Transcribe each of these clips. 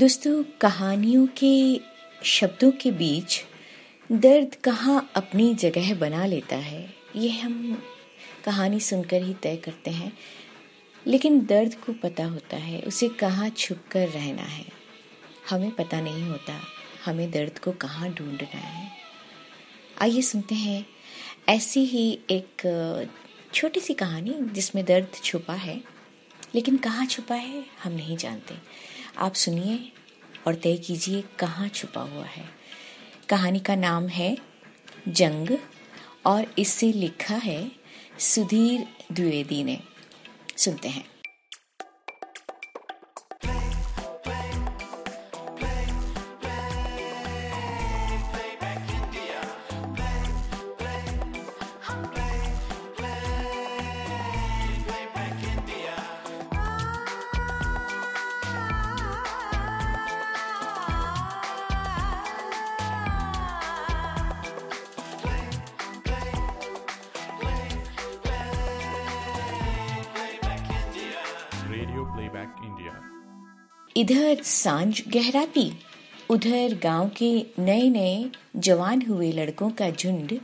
दोस्तों, कहानियों के शब्दों के बीच दर्द कहाँ अपनी जगह बना लेता है, ये हम कहानी सुनकर ही तय करते हैं। लेकिन दर्द को पता होता है, उसे कहाँ छुप कर रहना है। हमें पता नहीं होता, हमें दर्द को कहाँ ढूंढना है। आइए सुनते हैं, ऐसी ही एक छोटी सी कहानी जिसमें दर्द छुपा है, लेकिन कहाँ छुपा है, हम नहीं जानते। आप सुनिए और तय कीजिए कहाँ छुपा हुआ है। कहानी का नाम है जंग और इसे लिखा है सुधीर द्विवेदी ने। सुनते हैं। इधर साँझ गहराती उधर गाँव के नए नए जवान हुए लड़कों का झुंड,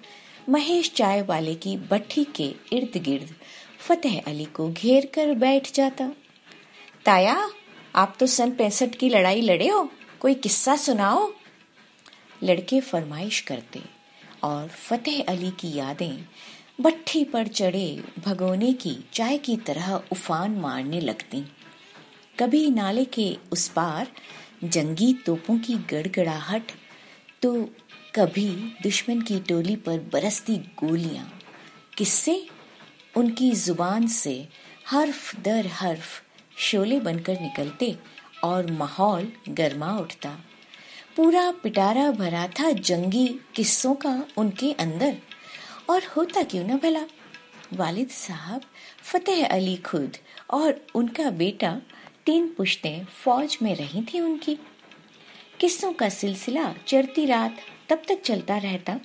महेश चाय वाले की बट्टी के इर्द गिर्द फतेह अली को घेर कर बैठ जाता। ताया, आप तो सन पैंसठ की लड़ाई लड़े हो, कोई किस्सा सुनाओ? लड़के फरमाइश करते और फतेह अली की यादें भट्ठी पर चढ़े भगोने की चाय की तरह उफान मारने लगती। कभी नाले के उस पार जंगी तोपों की गड़गड़ाहट तो कभी दुश्मन की टोली पर बरसती गोलियाँ। किससे उनकी ज़ुबान से हर्फ दर हर्फ शोले बनकर निकलते और माहौल गर्मा उठता। पूरा पिटारा भरा था जंगी किस्सों का उनके अंदर। और होता क्यों ना भला? वालिद साहब, फतेह अली खुद और उनका बेटा तीन पुश्तें फौज में रही थी उनकी। किस्सों का सिलसिला चढ़ती रात तब तक चलता रहता,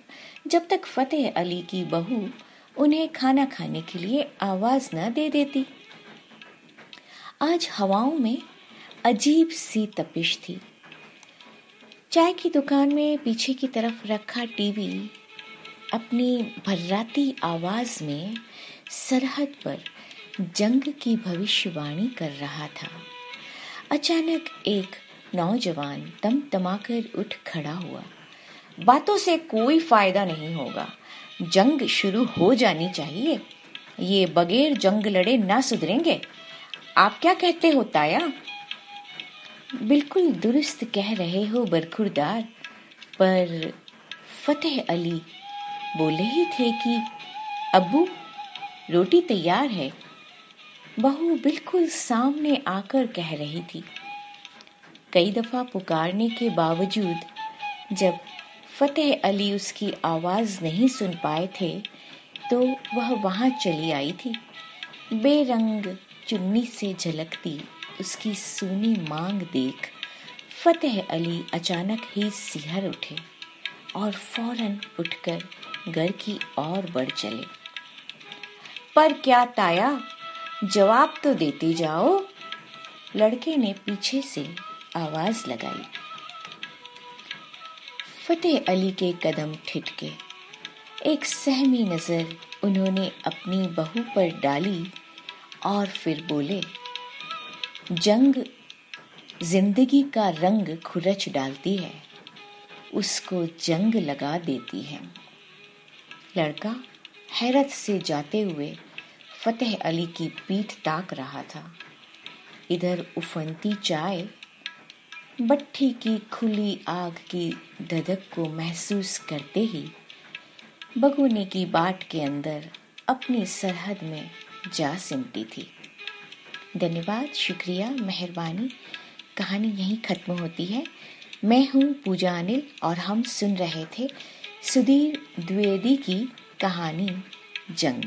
जब तक फतेह अली की बहू उन्हें खाना खाने के लिए आवाज़ न दे देती। आज हवाओं में अजीब सी तपिश थी। चाय की दुकान में पीछे की तरफ़ रखा टीवी अपनी भर्राती आवाज़ में सरहद पर जंग की भविष्यवाणी कर रहा था। अचानक एक नौजवान तम तमाकर उठ खड़ा हुआ। बातों से कोई फ़ायदा नहीं होगा। जंग शुरू हो जानी चाहिए। ये बगैर जंग लड़े ना सुधरेंगे। आप क्या कहते हो, ताया? बिल्कुल दुरुस्त कह रहे हो, बरखुरदार। पर फतेह अली बोले ही थे कि, अब्बू, रोटी तैयार है। बहू बिल्कुल सामने आकर कह रही थी। कई दफ़ा पुकारने के बावजूद, जब फतेह अली उसकी आवाज़ नहीं सुन पाए थे तो वह वहाँ चली आई थी। बेरंग चुन्नी से झलकती उसकी सूनी मांग देख फतेह अली अचानक ही सिहर उठे और फ़ौरन उठकर घर की ओर बढ़ चले। पर क्या ताया? जवाब तो देते जाओ। लड़के ने पीछे से आवाज़ लगाई। फतेह अली के कदम ठिठके। एक सहमी नज़र उन्होंने अपनी बहू पर डाली और फिर बोले, जंग ज़िंदगी का रंग खुरच डालती है, उसको जंग लगा देती है। लड़का हैरत से जाते हुए फतेह अली की पीठ ताक रहा था। इधर उफनती चाय बट्टी की खुली आग की धधक को महसूस करते ही बगुने की बाट के अंदर अपनी सरहद में जा सिमटी थी। धन्यवाद, शुक्रिया, मेहरबानी। कहानी यहीं खत्म होती है। मैं हूँ पूजा अनिल और हम सुन रहे थे सुधीर द्विवेदी की कहानी जंग।